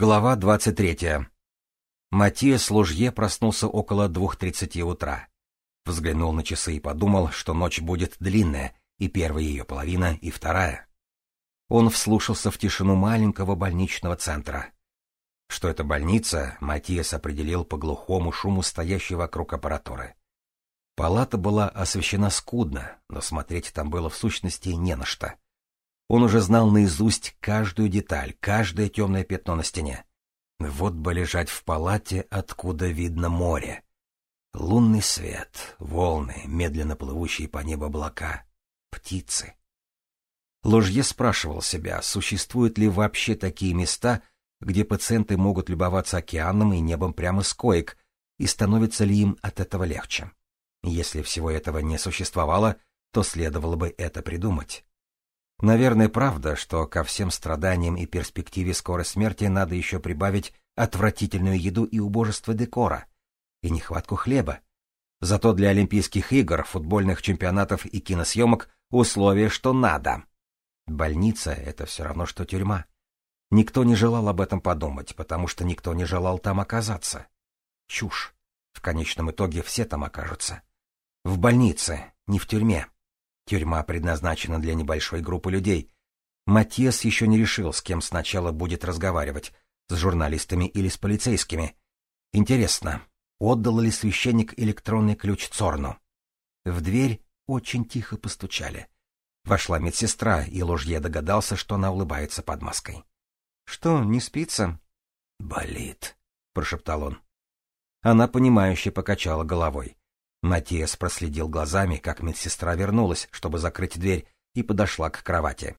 Глава 23. Матиас Лужье проснулся около двух тридцати утра. Взглянул на часы и подумал, что ночь будет длинная, и первая ее половина, и вторая. Он вслушался в тишину маленького больничного центра. Что это больница, Матиас определил по глухому шуму, стоящей вокруг аппаратуры. Палата была освещена скудно, но смотреть там было в сущности не на что. Он уже знал наизусть каждую деталь, каждое темное пятно на стене. Вот бы лежать в палате, откуда видно море. Лунный свет, волны, медленно плывущие по небу облака, птицы. Ложье спрашивал себя, существуют ли вообще такие места, где пациенты могут любоваться океаном и небом прямо с коек, и становится ли им от этого легче. Если всего этого не существовало, то следовало бы это придумать. Наверное, правда, что ко всем страданиям и перспективе скорой смерти надо еще прибавить отвратительную еду и убожество декора, и нехватку хлеба. Зато для Олимпийских игр, футбольных чемпионатов и киносъемок условие, что надо. Больница — это все равно, что тюрьма. Никто не желал об этом подумать, потому что никто не желал там оказаться. Чушь. В конечном итоге все там окажутся. В больнице, не в тюрьме. Тюрьма предназначена для небольшой группы людей. Матиас еще не решил, с кем сначала будет разговаривать, с журналистами или с полицейскими. Интересно, отдал ли священник электронный ключ Цорну? В дверь очень тихо постучали. Вошла медсестра, и Ложье догадался, что она улыбается под маской. — Что, не спится? — Болит, — прошептал он. Она, понимающе покачала головой. Матиас проследил глазами, как медсестра вернулась, чтобы закрыть дверь, и подошла к кровати.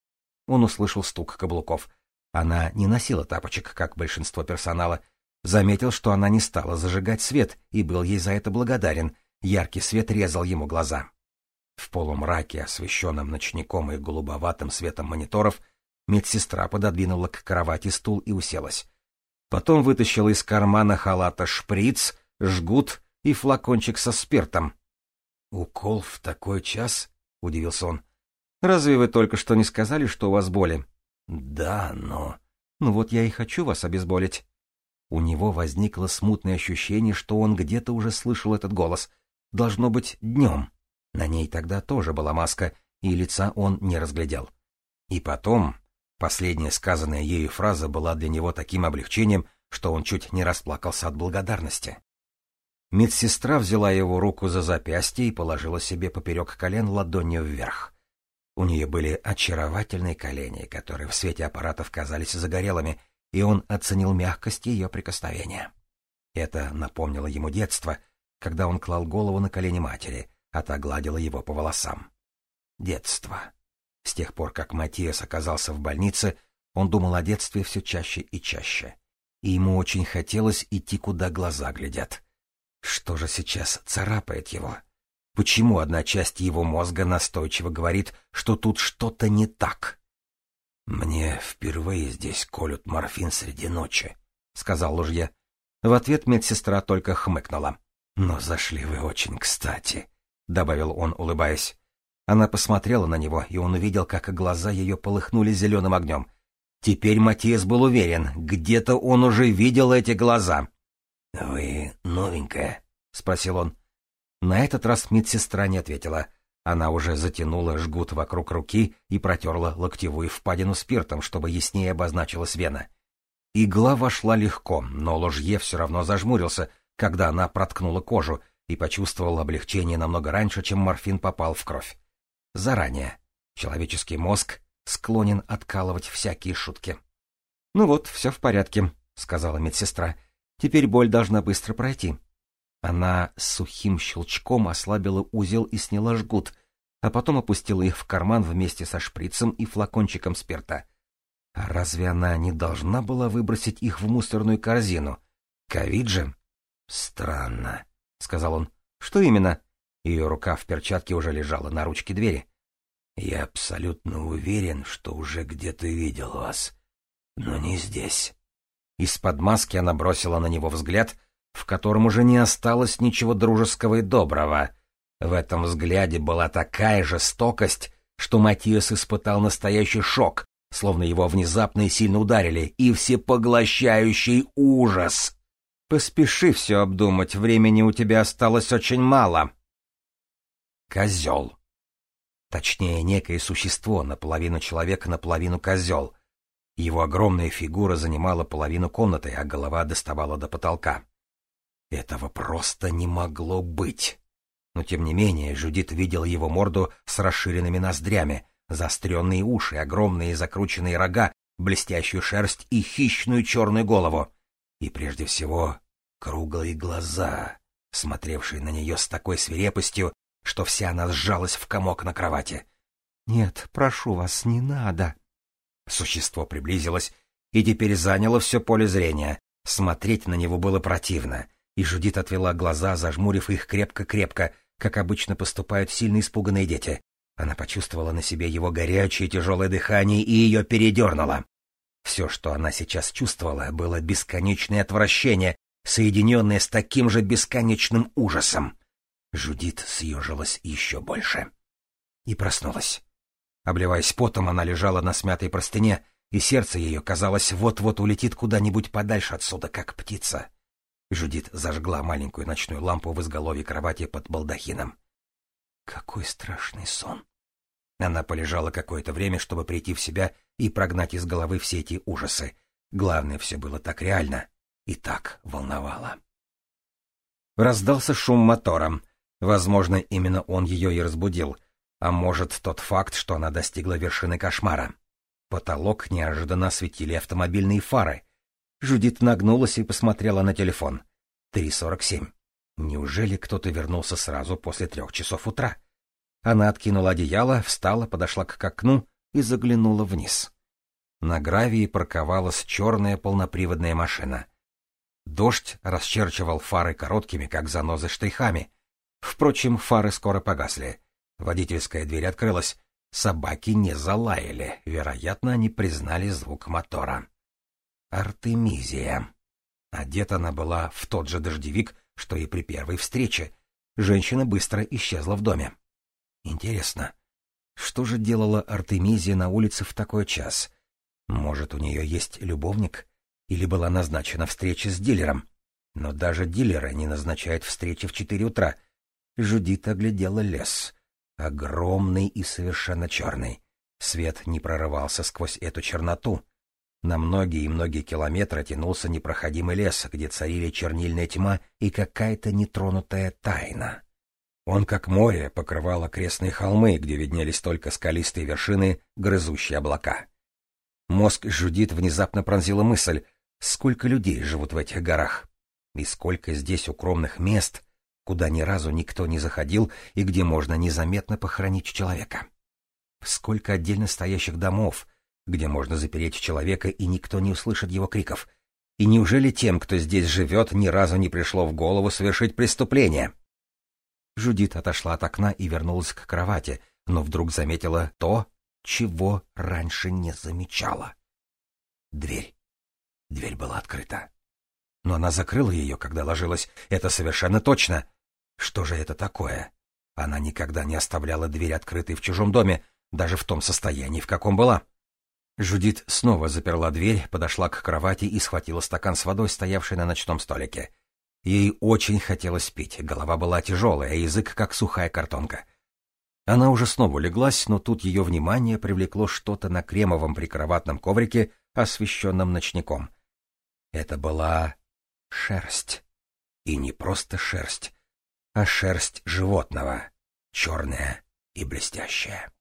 Он услышал стук каблуков. Она не носила тапочек, как большинство персонала. Заметил, что она не стала зажигать свет, и был ей за это благодарен. Яркий свет резал ему глаза. В полумраке, освещенном ночником и голубоватым светом мониторов, медсестра пододвинула к кровати стул и уселась. Потом вытащила из кармана халата шприц, жгут и флакончик со спиртом. «Укол в такой час?» — удивился он. «Разве вы только что не сказали, что у вас боли?» «Да, но...» «Ну вот я и хочу вас обезболить». У него возникло смутное ощущение, что он где-то уже слышал этот голос. Должно быть, днем. На ней тогда тоже была маска, и лица он не разглядел. И потом, последняя сказанная ею фраза была для него таким облегчением, что он чуть не расплакался от благодарности. Медсестра взяла его руку за запястье и положила себе поперек колен ладонью вверх. У нее были очаровательные колени, которые в свете аппаратов казались загорелыми, и он оценил мягкость ее прикосновения. Это напомнило ему детство, когда он клал голову на колени матери, а та гладила его по волосам. Детство. С тех пор, как Матиас оказался в больнице, он думал о детстве все чаще и чаще. И ему очень хотелось идти, куда глаза глядят. Что же сейчас царапает его? Почему одна часть его мозга настойчиво говорит, что тут что-то не так? «Мне впервые здесь колют морфин среди ночи», — сказал Лужье. В ответ медсестра только хмыкнула. «Но зашли вы очень кстати», — добавил он, улыбаясь. Она посмотрела на него, и он увидел, как глаза ее полыхнули зеленым огнем. Теперь Матиас был уверен, где-то он уже видел эти глаза. — Вы новенькая? — спросил он. На этот раз медсестра не ответила. Она уже затянула жгут вокруг руки и протерла локтевую впадину спиртом, чтобы яснее обозначилась вена. Игла вошла легко, но ложье все равно зажмурился, когда она проткнула кожу, и почувствовал облегчение намного раньше, чем морфин попал в кровь. Заранее. Человеческий мозг склонен откалывать всякие шутки. — Ну вот, все в порядке, — сказала медсестра. Теперь боль должна быстро пройти. Она с сухим щелчком ослабила узел и сняла жгут, а потом опустила их в карман вместе со шприцем и флакончиком спирта. А разве она не должна была выбросить их в мусорную корзину? Ковид же? Странно, — сказал он. Что именно? Ее рука в перчатке уже лежала на ручке двери. Я абсолютно уверен, что уже где-то видел вас, но не здесь. Из-под маски она бросила на него взгляд, в котором уже не осталось ничего дружеского и доброго. В этом взгляде была такая жестокость, что Матиас испытал настоящий шок, словно его внезапно и сильно ударили, и всепоглощающий ужас. Поспеши все обдумать, времени у тебя осталось очень мало. Козел. Точнее, некое существо, наполовину человек, наполовину козел. Его огромная фигура занимала половину комнаты, а голова доставала до потолка. Этого просто не могло быть. Но, тем не менее, Жудит видел его морду с расширенными ноздрями, заостренные уши, огромные закрученные рога, блестящую шерсть и хищную черную голову. И прежде всего круглые глаза, смотревшие на нее с такой свирепостью, что вся она сжалась в комок на кровати. «Нет, прошу вас, не надо». Существо приблизилось и теперь заняло все поле зрения. Смотреть на него было противно, и Жудит отвела глаза, зажмурив их крепко-крепко, как обычно поступают сильно испуганные дети. Она почувствовала на себе его горячее тяжелое дыхание и ее передернуло. Все, что она сейчас чувствовала, было бесконечное отвращение, соединенное с таким же бесконечным ужасом. Жудит съежилась еще больше. И проснулась. Обливаясь потом, она лежала на смятой простыне, и сердце ее, казалось, вот-вот улетит куда-нибудь подальше отсюда, как птица. Жудит зажгла маленькую ночную лампу в изголовье кровати под балдахином. Какой страшный сон! Она полежала какое-то время, чтобы прийти в себя и прогнать из головы все эти ужасы. Главное, все было так реально и так волновало. Раздался шум мотора. Возможно, именно он ее и разбудил. А может, тот факт, что она достигла вершины кошмара. Потолок неожиданно осветили автомобильные фары. Жудит нагнулась и посмотрела на телефон. 3.47. Неужели кто-то вернулся сразу после трех часов утра? Она откинула одеяло, встала, подошла к окну и заглянула вниз. На гравии парковалась черная полноприводная машина. Дождь расчерчивал фары короткими, как занозы, штрихами. Впрочем, фары скоро погасли. Водительская дверь открылась. Собаки не залаяли. Вероятно, они признали звук мотора. Артемизия. Одета она была в тот же дождевик, что и при первой встрече. Женщина быстро исчезла в доме. Интересно, что же делала Артемизия на улице в такой час? Может, у нее есть любовник? Или была назначена встреча с дилером? Но даже дилеры не назначают встречи в четыре утра. Жудит оглядела лес. Огромный и совершенно черный. Свет не прорывался сквозь эту черноту. На многие и многие километры тянулся непроходимый лес, где царили чернильная тьма и какая-то нетронутая тайна. Он, как море, покрывал окрестные холмы, где виднелись только скалистые вершины, грызущие облака. Мозг Жудит внезапно пронзила мысль, сколько людей живут в этих горах, и сколько здесь укромных мест, куда ни разу никто не заходил и где можно незаметно похоронить человека. Сколько отдельно стоящих домов, где можно запереть человека, и никто не услышит его криков. И неужели тем, кто здесь живет, ни разу не пришло в голову совершить преступление? Жудит отошла от окна и вернулась к кровати, но вдруг заметила то, чего раньше не замечала. Дверь. Дверь была открыта. Но она закрыла ее, когда ложилась, это совершенно точно. Что же это такое? Она никогда не оставляла дверь открытой в чужом доме, даже в том состоянии, в каком была. Жудит снова заперла дверь, подошла к кровати и схватила стакан с водой, стоявший на ночном столике. Ей очень хотелось пить, голова была тяжелая, язык как сухая картонка. Она уже снова леглась, но тут ее внимание привлекло что-то на кремовом прикроватном коврике, освещенном ночником. Это была шерсть. И не просто шерсть, а шерсть животного, черная и блестящая.